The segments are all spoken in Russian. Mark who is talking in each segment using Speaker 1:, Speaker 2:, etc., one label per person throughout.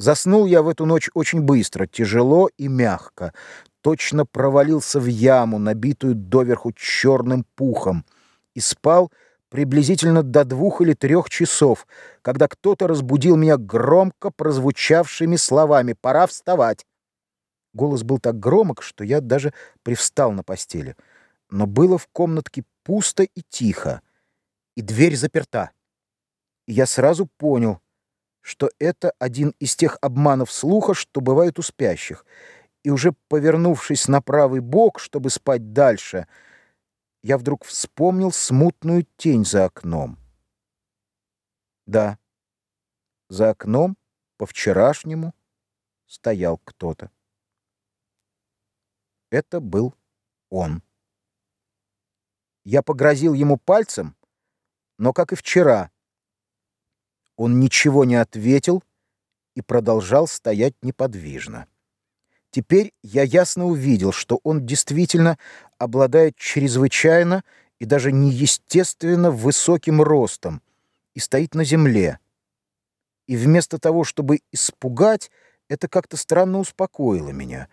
Speaker 1: Заснул я в эту ночь очень быстро, тяжело и мягко. Точно провалился в яму, набитую доверху черным пухом, и спал приблизительно до двух или трех часов, когда кто-то разбудил меня громко прозвучавшими словами «Пора вставать». Голос был так громок, что я даже привстал на постели. Но было в комнатке пусто и тихо, и дверь заперта. И я сразу понял — что это один из тех обманов слуха, что бывают у спящих. И уже повернувшись на правый бок, чтобы спать дальше, я вдруг вспомнил смутную тень за окном. Да, за окном по-вчерашнему стоял кто-то. Это был он. Я погрозил ему пальцем, но, как и вчера, он ничего не ответил и продолжал стоять неподвижно. Теперь я ясно увидел, что он действительно обладает чрезвычайно и даже неестественно высоким ростом и стоит на земле. И вместо того, чтобы испугать, это как-то странно успокоило меня.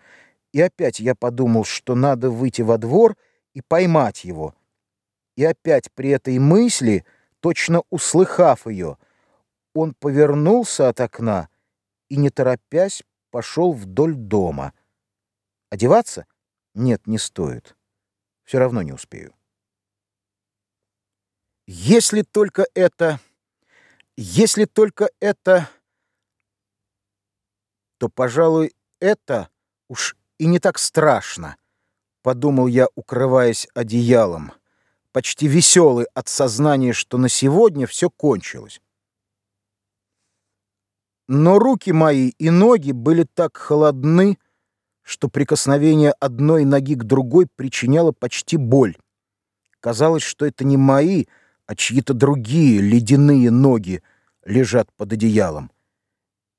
Speaker 1: И опять я подумал, что надо выйти во двор и поймать его. И опять при этой мысли, точно услыхав ее, он повернулся от окна и, не торопясь, пошел вдоль дома. Одеваться? Нет, не стоит. Все равно не успею. Если только это... Если только это... То, пожалуй, это уж и не так страшно, подумал я, укрываясь одеялом, почти веселый от сознания, что на сегодня все кончилось. Но руки мои и ноги были так холодны, что прикосновение одной ноги к другой причиняло почти боль. Казалось, что это не мои, а чьи-то другие ледяные ноги лежат под одеялом.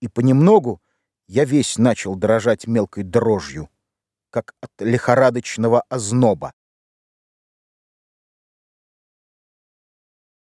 Speaker 1: И понемногу я весь начал дрожать мелкой дрожью, как от лихорадочного озноба.